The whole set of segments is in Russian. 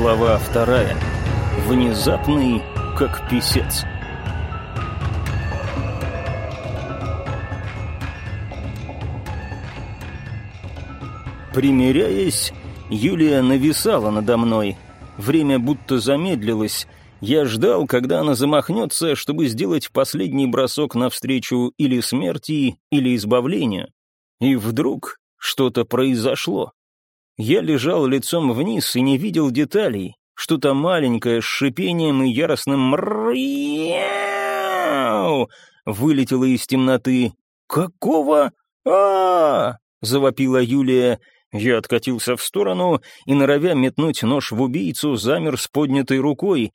Глава вторая. Внезапный, как писец. Примеряясь, Юлия нависала надо мной. Время будто замедлилось. Я ждал, когда она замахнется, чтобы сделать последний бросок навстречу или смерти, или избавлению. И вдруг что-то произошло. Я лежал лицом вниз и не видел деталей. Что-то маленькое с шипением и яростным «мряу» вылетело из темноты. «Какого? -а завопила Юлия. Я откатился в сторону и, норовя метнуть нож в убийцу, замер с поднятой рукой.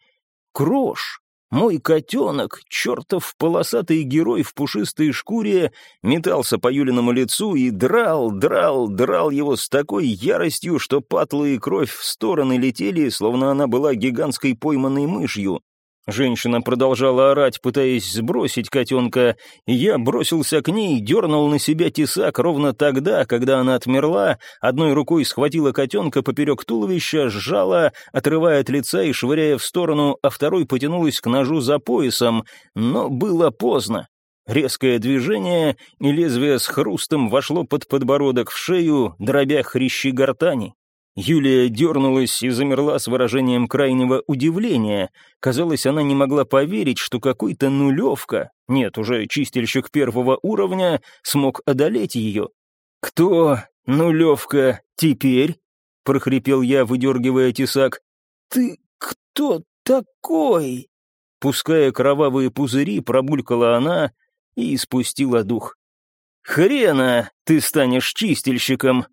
«Крош!» Мой котенок, чертов полосатый герой в пушистой шкуре, метался по Юлиному лицу и драл, драл, драл его с такой яростью, что патлы и кровь в стороны летели, словно она была гигантской пойманной мышью. Женщина продолжала орать, пытаясь сбросить котенка, и я бросился к ней, дернул на себя тесак ровно тогда, когда она отмерла, одной рукой схватила котенка поперек туловища, сжала, отрывая от лица и швыряя в сторону, а второй потянулась к ножу за поясом, но было поздно. Резкое движение, и лезвие с хрустом вошло под подбородок в шею, дробя хрящи гортани. Юлия дернулась и замерла с выражением крайнего удивления. Казалось, она не могла поверить, что какой-то нулевка, нет, уже чистильщик первого уровня, смог одолеть ее. «Кто нулевка теперь?» — прохрипел я, выдергивая тесак. «Ты кто такой?» Пуская кровавые пузыри, пробулькала она и испустила дух. «Хрена ты станешь чистильщиком!»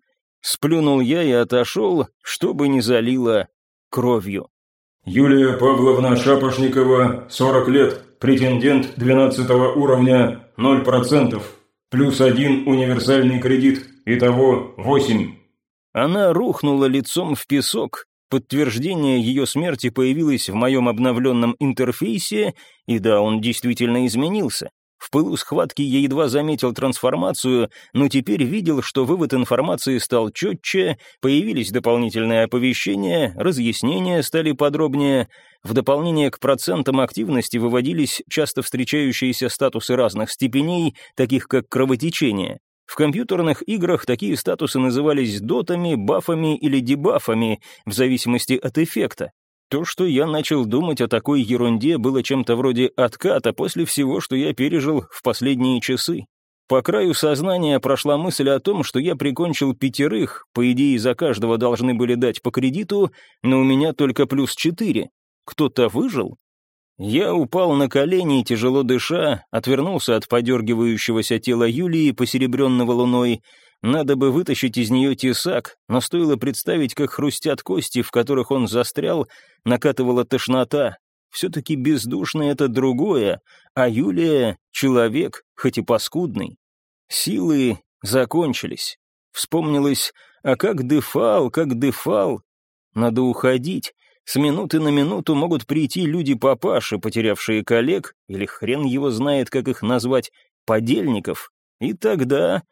Сплюнул я и отошел, чтобы не залило кровью. Юлия Павловна Шапошникова, 40 лет, претендент 12 уровня, 0%, плюс один универсальный кредит, итого 8. Она рухнула лицом в песок, подтверждение ее смерти появилось в моем обновленном интерфейсе, и да, он действительно изменился. В пылу схватки я едва заметил трансформацию, но теперь видел, что вывод информации стал четче, появились дополнительные оповещения, разъяснения стали подробнее. В дополнение к процентам активности выводились часто встречающиеся статусы разных степеней, таких как кровотечение. В компьютерных играх такие статусы назывались дотами, бафами или дебафами, в зависимости от эффекта. То, что я начал думать о такой ерунде, было чем-то вроде отката после всего, что я пережил в последние часы. По краю сознания прошла мысль о том, что я прикончил пятерых, по идее, за каждого должны были дать по кредиту, но у меня только плюс четыре. Кто-то выжил? Я упал на колени, тяжело дыша, отвернулся от подергивающегося тела Юлии, посеребренного луной, надо бы вытащить из нее тесак, но стоило представить, как хрустят кости, в которых он застрял, накатывала тошнота. Все-таки бездушное это другое, а Юлия — человек, хоть и паскудный. Силы закончились. Вспомнилось, а как дефал, как дефал. Надо уходить. С минуты на минуту могут прийти люди-папаши, потерявшие коллег, или хрен его знает, как их назвать, подельников. И тогда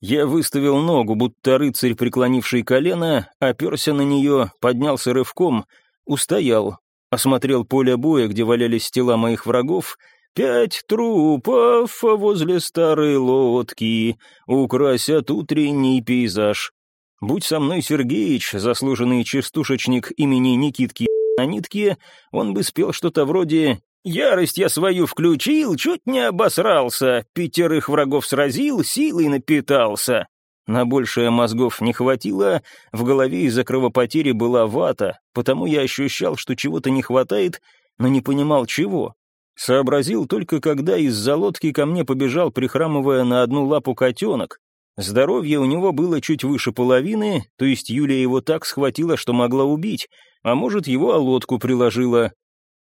я выставил ногу, будто рыцарь, преклонивший колено, оперся на нее, поднялся рывком, устоял, осмотрел поле боя, где валялись тела моих врагов, Пять трупов возле старой лодки украсят утренний пейзаж. Будь со мной Сергеич, заслуженный частушечник имени Никитки на нитке, он бы спел что-то вроде Ярость я свою включил, чуть не обосрался, пятерых врагов сразил, силой напитался. На большее мозгов не хватило, в голове из-за кровопотери была вата, потому я ощущал, что чего-то не хватает, но не понимал чего. Сообразил только, когда из-за лодки ко мне побежал, прихрамывая на одну лапу котенок. Здоровье у него было чуть выше половины, то есть Юлия его так схватила, что могла убить, а может, его о лодку приложила,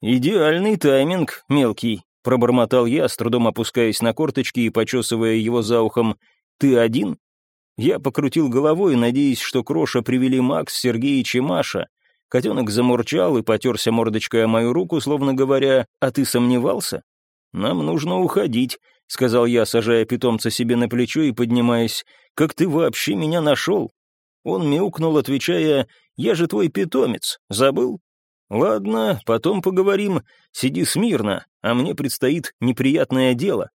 «Идеальный тайминг, мелкий», — пробормотал я, с трудом опускаясь на корточки и почесывая его за ухом. «Ты один?» Я покрутил головой, надеясь, что Кроша привели Макс, Сергеич и Маша. Котенок замурчал и потерся мордочкой о мою руку, словно говоря, «А ты сомневался?» «Нам нужно уходить», — сказал я, сажая питомца себе на плечо и поднимаясь. «Как ты вообще меня нашел?» Он мяукнул, отвечая, Я же твой питомец, забыл? Ладно, потом поговорим. Сиди смирно, а мне предстоит неприятное дело.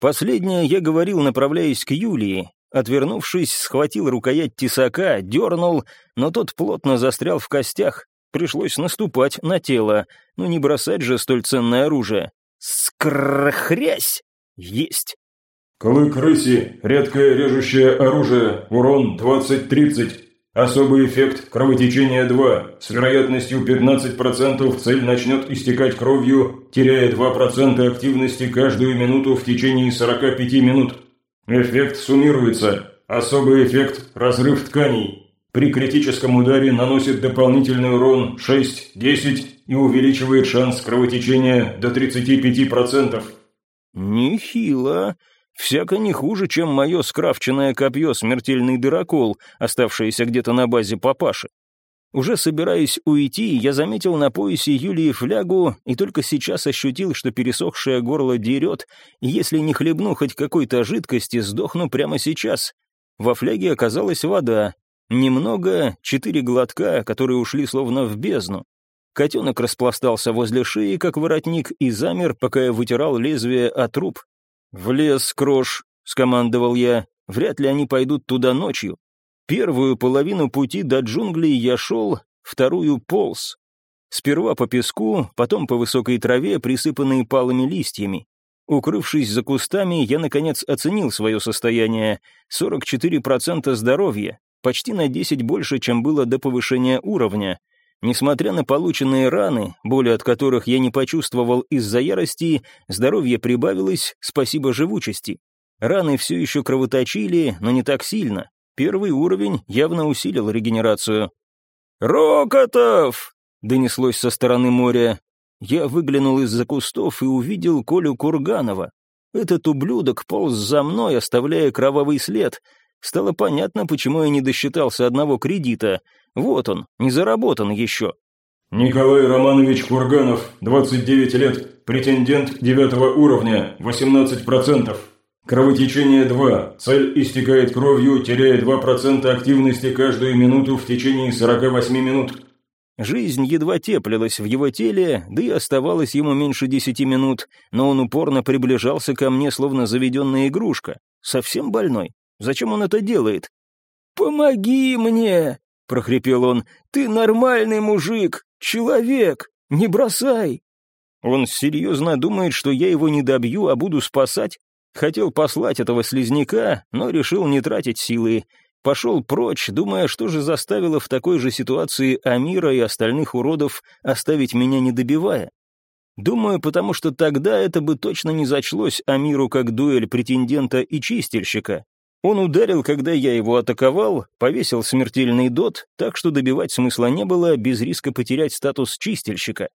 Последнее я говорил, направляясь к Юлии. Отвернувшись, схватил рукоять тесака, дернул, но тот плотно застрял в костях. Пришлось наступать на тело. Ну не бросать же столь ценное оружие. Скрхрясь! Есть! Клык рыси, редкое режущее оружие, урон 20-30. Особый эффект кровотечения 2. С вероятностью 15% цель начнет истекать кровью, теряя 2% активности каждую минуту в течение 45 минут. Эффект суммируется. Особый эффект разрыв тканей. При критическом ударе наносит дополнительный урон 6-10 и увеличивает шанс кровотечения до 35%. Нехило. Всяко не хуже, чем мое скрафченное копье «Смертельный дырокол», оставшееся где-то на базе папаши. Уже собираясь уйти, я заметил на поясе Юлии флягу и только сейчас ощутил, что пересохшее горло дерет, и если не хлебну хоть какой-то жидкости, сдохну прямо сейчас. Во фляге оказалась вода. Немного, четыре глотка, которые ушли словно в бездну. Котенок распластался возле шеи, как воротник, и замер, пока я вытирал лезвие от труп. «В лес, Крош», — скомандовал я, — «вряд ли они пойдут туда ночью. Первую половину пути до джунглей я шел, вторую полз. Сперва по песку, потом по высокой траве, присыпанной палыми листьями. Укрывшись за кустами, я, наконец, оценил свое состояние. 44% здоровья, почти на 10 больше, чем было до повышения уровня. Несмотря на полученные раны, боли от которых я не почувствовал из-за ярости, здоровье прибавилось, спасибо живучести. Раны все еще кровоточили, но не так сильно. Первый уровень явно усилил регенерацию. «Рокотов!» — донеслось со стороны моря. Я выглянул из-за кустов и увидел Колю Курганова. Этот ублюдок полз за мной, оставляя кровавый след. Стало понятно, почему я не досчитался одного кредита — вот он, не заработан еще. Николай Романович Курганов, 29 лет, претендент 9 уровня, 18%. Кровотечение 2. Цель истекает кровью, теряя 2% активности каждую минуту в течение 48 минут. Жизнь едва теплилась в его теле, да и оставалось ему меньше десяти минут, но он упорно приближался ко мне, словно заведенная игрушка. Совсем больной. Зачем он это делает? «Помоги мне!» — прохрипел он. «Ты нормальный мужик, человек, не бросай!» Он серьезно думает, что я его не добью, а буду спасать? Хотел послать этого слизняка, но решил не тратить силы. Пошел прочь, думая, что же заставило в такой же ситуации Амира и остальных уродов оставить меня не добивая. Думаю, потому что тогда это бы точно не зачлось Амиру как дуэль претендента и чистильщика. Он ударил, когда я его атаковал, повесил смертельный дот, так что добивать смысла не было без риска потерять статус чистильщика.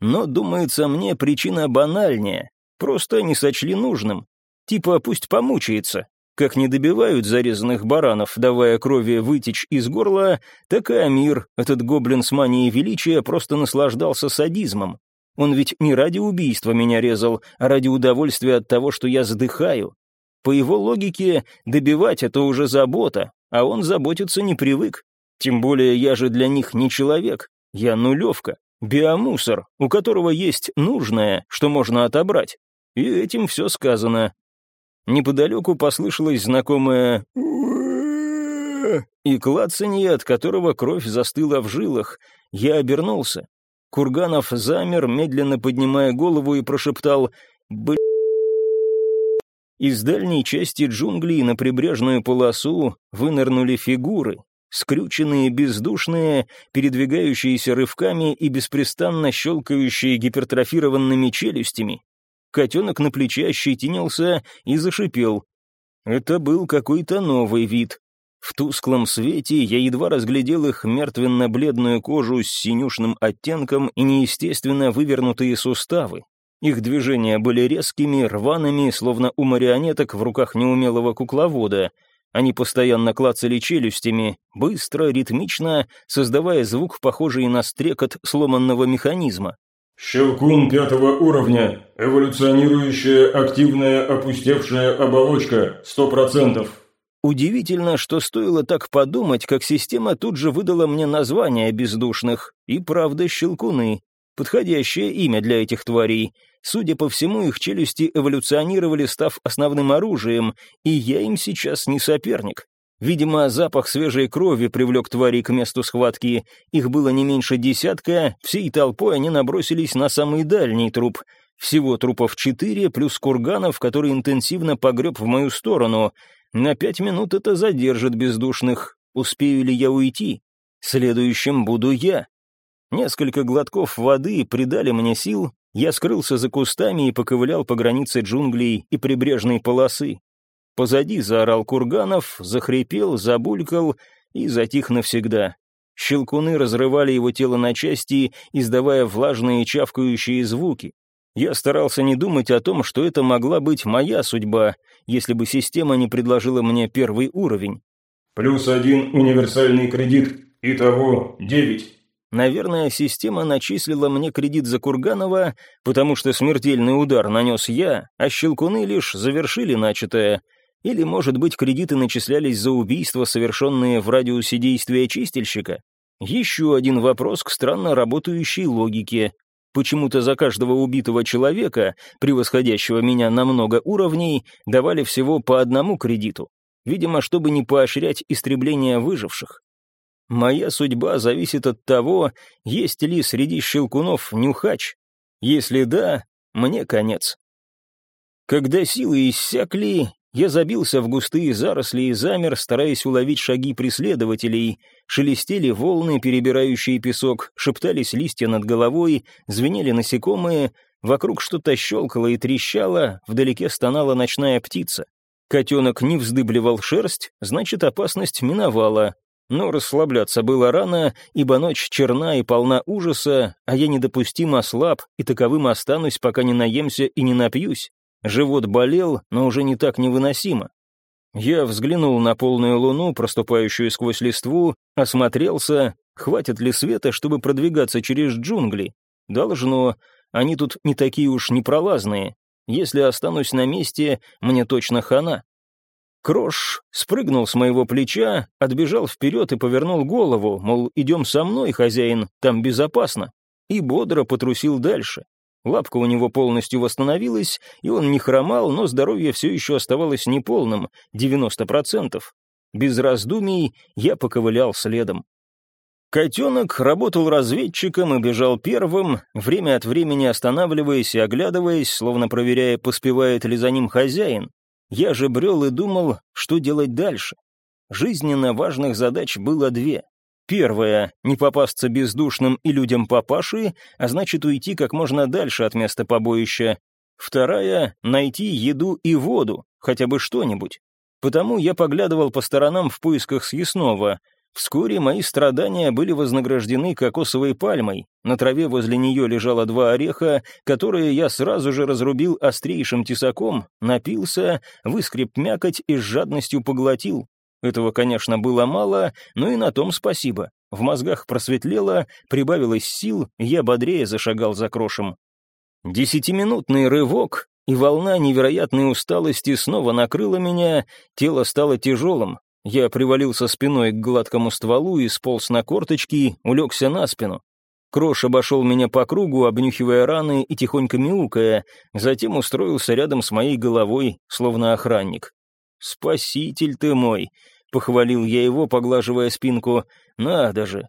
Но, думается мне, причина банальнее. Просто не сочли нужным. Типа пусть помучается. Как не добивают зарезанных баранов, давая крови вытечь из горла, так и Амир, этот гоблин с манией величия, просто наслаждался садизмом. Он ведь не ради убийства меня резал, а ради удовольствия от того, что я задыхаю, по его логике, добивать это уже забота, а он заботиться не привык. Тем более я же для них не человек, я нулевка, биомусор, у которого есть нужное, что можно отобрать. И этим все сказано. Неподалеку послышалось знакомое и клацанье, от которого кровь застыла в жилах. Я обернулся. Курганов замер, медленно поднимая голову и прошептал «Блин». Из дальней части джунглей на прибрежную полосу вынырнули фигуры, скрюченные, бездушные, передвигающиеся рывками и беспрестанно щелкающие гипертрофированными челюстями. Котенок на плече ощетинился и зашипел. Это был какой-то новый вид. В тусклом свете я едва разглядел их мертвенно-бледную кожу с синюшным оттенком и неестественно вывернутые суставы, их движения были резкими, рваными, словно у марионеток в руках неумелого кукловода. Они постоянно клацали челюстями, быстро, ритмично, создавая звук, похожий на стрекот сломанного механизма. «Щелкун пятого уровня. Эволюционирующая активная опустевшая оболочка. Сто процентов. Удивительно, что стоило так подумать, как система тут же выдала мне название бездушных. И правда, щелкуны. Подходящее имя для этих тварей. Судя по всему, их челюсти эволюционировали, став основным оружием, и я им сейчас не соперник. Видимо, запах свежей крови привлек тварей к месту схватки. Их было не меньше десятка, всей толпой они набросились на самый дальний труп. Всего трупов четыре, плюс курганов, который интенсивно погреб в мою сторону. На пять минут это задержит бездушных. Успею ли я уйти? Следующим буду я. Несколько глотков воды придали мне сил, я скрылся за кустами и поковылял по границе джунглей и прибрежной полосы. Позади заорал Курганов, захрипел, забулькал и затих навсегда. Щелкуны разрывали его тело на части, издавая влажные чавкающие звуки. Я старался не думать о том, что это могла быть моя судьба, если бы система не предложила мне первый уровень. «Плюс один универсальный кредит. Итого девять». Наверное, система начислила мне кредит за Курганова, потому что смертельный удар нанес я, а щелкуны лишь завершили начатое. Или, может быть, кредиты начислялись за убийства, совершенные в радиусе действия чистильщика? Еще один вопрос к странно работающей логике. Почему-то за каждого убитого человека, превосходящего меня на много уровней, давали всего по одному кредиту. Видимо, чтобы не поощрять истребление выживших. Моя судьба зависит от того, есть ли среди щелкунов нюхач. Если да, мне конец. Когда силы иссякли, я забился в густые заросли и замер, стараясь уловить шаги преследователей. Шелестели волны, перебирающие песок, шептались листья над головой, звенели насекомые, вокруг что-то щелкало и трещало, вдалеке стонала ночная птица. Котенок не вздыбливал шерсть, значит, опасность миновала. Но расслабляться было рано, ибо ночь черна и полна ужаса, а я недопустимо слаб, и таковым останусь, пока не наемся и не напьюсь. Живот болел, но уже не так невыносимо. Я взглянул на полную луну, проступающую сквозь листву, осмотрелся, хватит ли света, чтобы продвигаться через джунгли. Должно, они тут не такие уж непролазные. Если останусь на месте, мне точно хана. Крош спрыгнул с моего плеча, отбежал вперед и повернул голову, мол, идем со мной, хозяин, там безопасно, и бодро потрусил дальше. Лапка у него полностью восстановилась, и он не хромал, но здоровье все еще оставалось неполным, 90%. Без раздумий я поковылял следом. Котенок работал разведчиком и бежал первым, время от времени останавливаясь и оглядываясь, словно проверяя, поспевает ли за ним хозяин. Я же брел и думал, что делать дальше. Жизненно важных задач было две. Первая — не попасться бездушным и людям папаши, а значит уйти как можно дальше от места побоища. Вторая — найти еду и воду, хотя бы что-нибудь. Потому я поглядывал по сторонам в поисках съестного. Вскоре мои страдания были вознаграждены кокосовой пальмой. На траве возле нее лежало два ореха, которые я сразу же разрубил острейшим тесаком, напился, выскреб мякоть и с жадностью поглотил. Этого, конечно, было мало, но и на том спасибо. В мозгах просветлело, прибавилось сил, я бодрее зашагал за крошем. Десятиминутный рывок, и волна невероятной усталости снова накрыла меня, тело стало тяжелым. Я привалился спиной к гладкому стволу и сполз на корточки, улегся на спину. Крош обошел меня по кругу, обнюхивая раны и тихонько мяукая, затем устроился рядом с моей головой, словно охранник. «Спаситель ты мой!» — похвалил я его, поглаживая спинку. «Надо же!»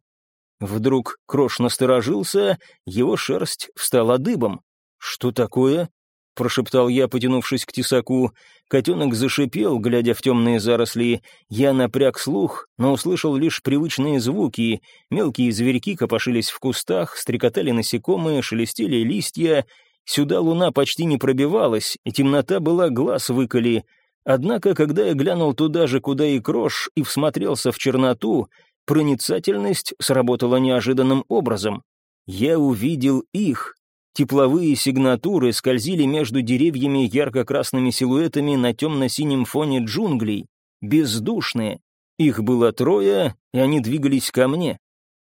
Вдруг Крош насторожился, его шерсть встала дыбом. «Что такое?» — прошептал я, потянувшись к тесаку. Котенок зашипел, глядя в темные заросли. Я напряг слух, но услышал лишь привычные звуки. Мелкие зверьки копошились в кустах, стрекотали насекомые, шелестели листья. Сюда луна почти не пробивалась, и темнота была глаз выколи. Однако, когда я глянул туда же, куда и крош, и всмотрелся в черноту, проницательность сработала неожиданным образом. Я увидел их. Тепловые сигнатуры скользили между деревьями ярко-красными силуэтами на темно-синем фоне джунглей. Бездушные. Их было трое, и они двигались ко мне.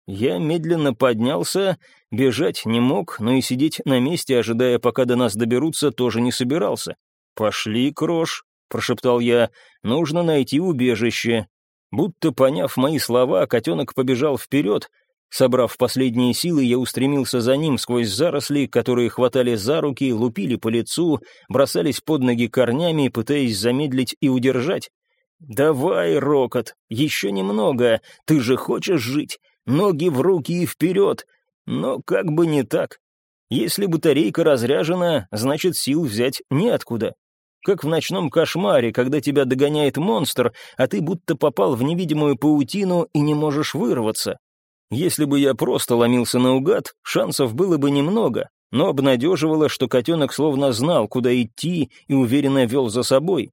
Я медленно поднялся, бежать не мог, но и сидеть на месте, ожидая, пока до нас доберутся, тоже не собирался. «Пошли, Крош», — прошептал я, — «нужно найти убежище». Будто поняв мои слова, котенок побежал вперед. Собрав последние силы, я устремился за ним сквозь заросли, которые хватали за руки, лупили по лицу, бросались под ноги корнями, пытаясь замедлить и удержать. «Давай, Рокот, еще немного, ты же хочешь жить, ноги в руки и вперед!» Но как бы не так. Если батарейка разряжена, значит сил взять неоткуда. Как в ночном кошмаре, когда тебя догоняет монстр, а ты будто попал в невидимую паутину и не можешь вырваться. Если бы я просто ломился наугад, шансов было бы немного, но обнадеживало, что котенок словно знал, куда идти и уверенно вел за собой.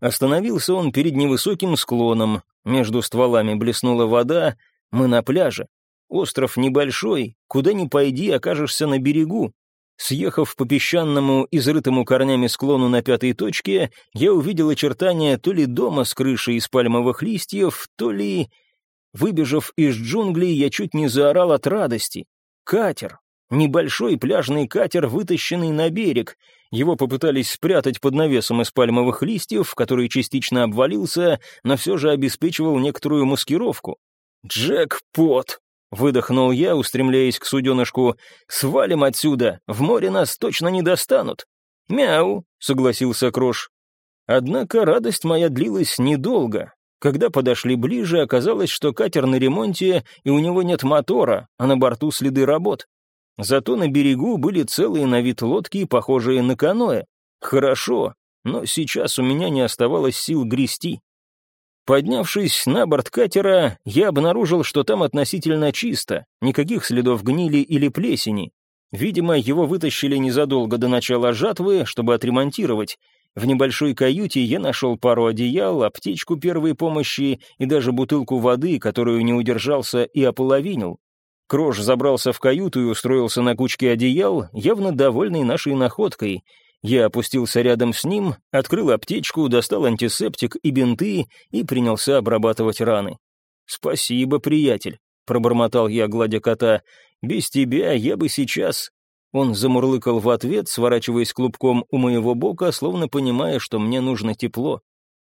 Остановился он перед невысоким склоном, между стволами блеснула вода, мы на пляже. Остров небольшой, куда ни пойди, окажешься на берегу. Съехав по песчаному, изрытому корнями склону на пятой точке, я увидел очертания то ли дома с крышей из пальмовых листьев, то ли... Выбежав из джунглей, я чуть не заорал от радости. Катер. Небольшой пляжный катер, вытащенный на берег. Его попытались спрятать под навесом из пальмовых листьев, который частично обвалился, но все же обеспечивал некоторую маскировку. Джекпот! Выдохнул я, устремляясь к суденышку. «Свалим отсюда! В море нас точно не достанут!» «Мяу!» — согласился Крош. Однако радость моя длилась недолго. Когда подошли ближе, оказалось, что катер на ремонте, и у него нет мотора, а на борту следы работ. Зато на берегу были целые на вид лодки, похожие на каноэ. Хорошо, но сейчас у меня не оставалось сил грести. Поднявшись на борт катера, я обнаружил, что там относительно чисто, никаких следов гнили или плесени. Видимо, его вытащили незадолго до начала жатвы, чтобы отремонтировать. В небольшой каюте я нашел пару одеял, аптечку первой помощи и даже бутылку воды, которую не удержался и ополовинил. Крош забрался в каюту и устроился на кучке одеял, явно довольный нашей находкой, я опустился рядом с ним, открыл аптечку, достал антисептик и бинты и принялся обрабатывать раны. «Спасибо, приятель», — пробормотал я, гладя кота. «Без тебя я бы сейчас...» Он замурлыкал в ответ, сворачиваясь клубком у моего бока, словно понимая, что мне нужно тепло.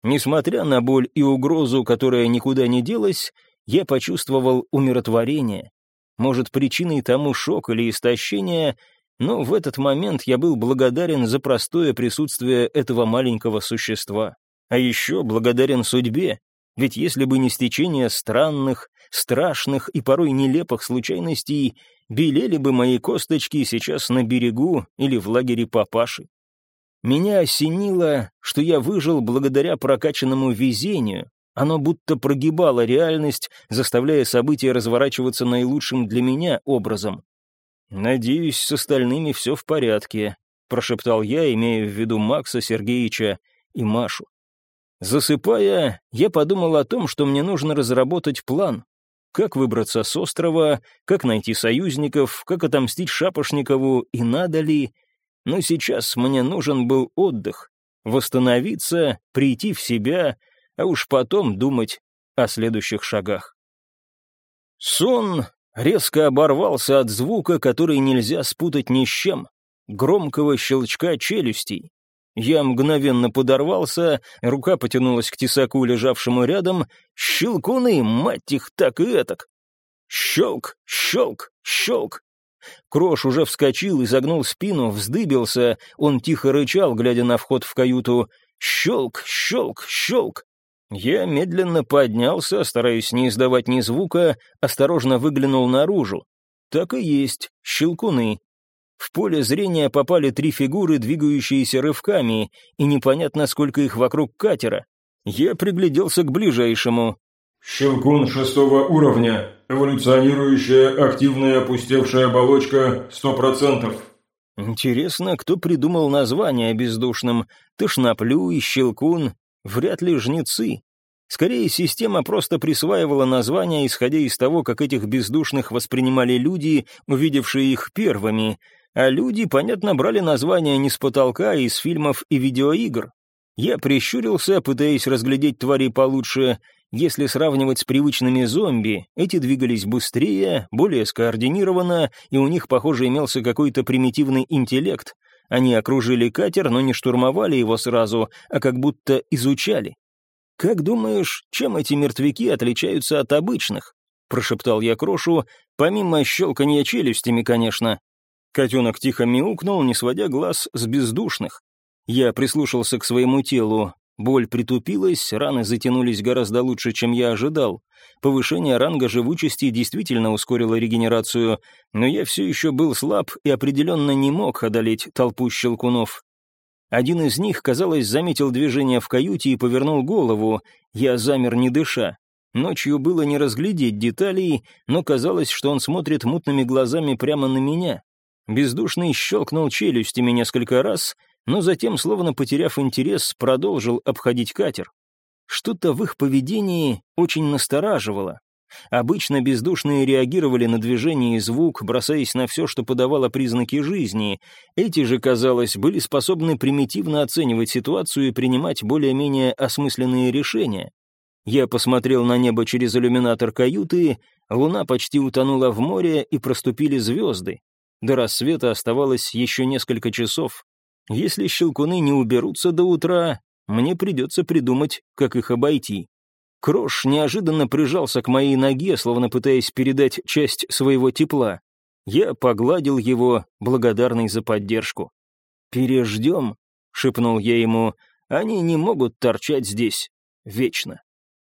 Несмотря на боль и угрозу, которая никуда не делась, я почувствовал умиротворение. Может, причиной тому шок или истощение, но в этот момент я был благодарен за простое присутствие этого маленького существа. А еще благодарен судьбе, ведь если бы не стечение странных, страшных и порой нелепых случайностей, белели бы мои косточки сейчас на берегу или в лагере папаши. Меня осенило, что я выжил благодаря прокачанному везению. Оно будто прогибало реальность, заставляя события разворачиваться наилучшим для меня образом. «Надеюсь, с остальными все в порядке», — прошептал я, имея в виду Макса, Сергеича и Машу. Засыпая, я подумал о том, что мне нужно разработать план. Как выбраться с острова, как найти союзников, как отомстить Шапошникову и надо ли. Но сейчас мне нужен был отдых, восстановиться, прийти в себя, а уж потом думать о следующих шагах. Сон резко оборвался от звука, который нельзя спутать ни с чем, громкого щелчка челюстей. Я мгновенно подорвался, рука потянулась к тесаку, лежавшему рядом. Щелкуны, мать их, так и этак. Щелк, щелк, щелк. Крош уже вскочил, изогнул спину, вздыбился. Он тихо рычал, глядя на вход в каюту. Щелк, щелк, щелк. Я медленно поднялся, стараясь не издавать ни звука, осторожно выглянул наружу. Так и есть, щелкуны. В поле зрения попали три фигуры, двигающиеся рывками, и непонятно, сколько их вокруг катера. Я пригляделся к ближайшему. «Щелкун шестого уровня. Эволюционирующая активная опустевшая оболочка сто процентов». Интересно, кто придумал название бездушным? Тошноплю и щелкун. Вряд ли жнецы. Скорее, система просто присваивала названия, исходя из того, как этих бездушных воспринимали люди, увидевшие их первыми, а люди, понятно, брали названия не с потолка, а из фильмов и видеоигр. Я прищурился, пытаясь разглядеть твари получше. Если сравнивать с привычными зомби, эти двигались быстрее, более скоординированно, и у них, похоже, имелся какой-то примитивный интеллект, Они окружили катер, но не штурмовали его сразу, а как будто изучали. «Как думаешь, чем эти мертвяки отличаются от обычных?» — прошептал я Крошу, помимо щелканья челюстями, конечно. Котенок тихо мяукнул, не сводя глаз с бездушных. Я прислушался к своему телу. Боль притупилась, раны затянулись гораздо лучше, чем я ожидал. Повышение ранга живучести действительно ускорило регенерацию, но я все еще был слаб и определенно не мог одолеть толпу щелкунов. Один из них, казалось, заметил движение в каюте и повернул голову. Я замер, не дыша. Ночью было не разглядеть деталей, но казалось, что он смотрит мутными глазами прямо на меня. Бездушный щелкнул челюстями несколько раз, но затем, словно потеряв интерес, продолжил обходить катер. Что-то в их поведении очень настораживало. Обычно бездушные реагировали на движение и звук, бросаясь на все, что подавало признаки жизни. Эти же, казалось, были способны примитивно оценивать ситуацию и принимать более-менее осмысленные решения. Я посмотрел на небо через иллюминатор каюты, луна почти утонула в море и проступили звезды. До рассвета оставалось еще несколько часов. Если щелкуны не уберутся до утра, мне придется придумать, как их обойти. Крош неожиданно прижался к моей ноге, словно пытаясь передать часть своего тепла. Я погладил его, благодарный за поддержку. «Переждем», — шепнул я ему, — «они не могут торчать здесь вечно».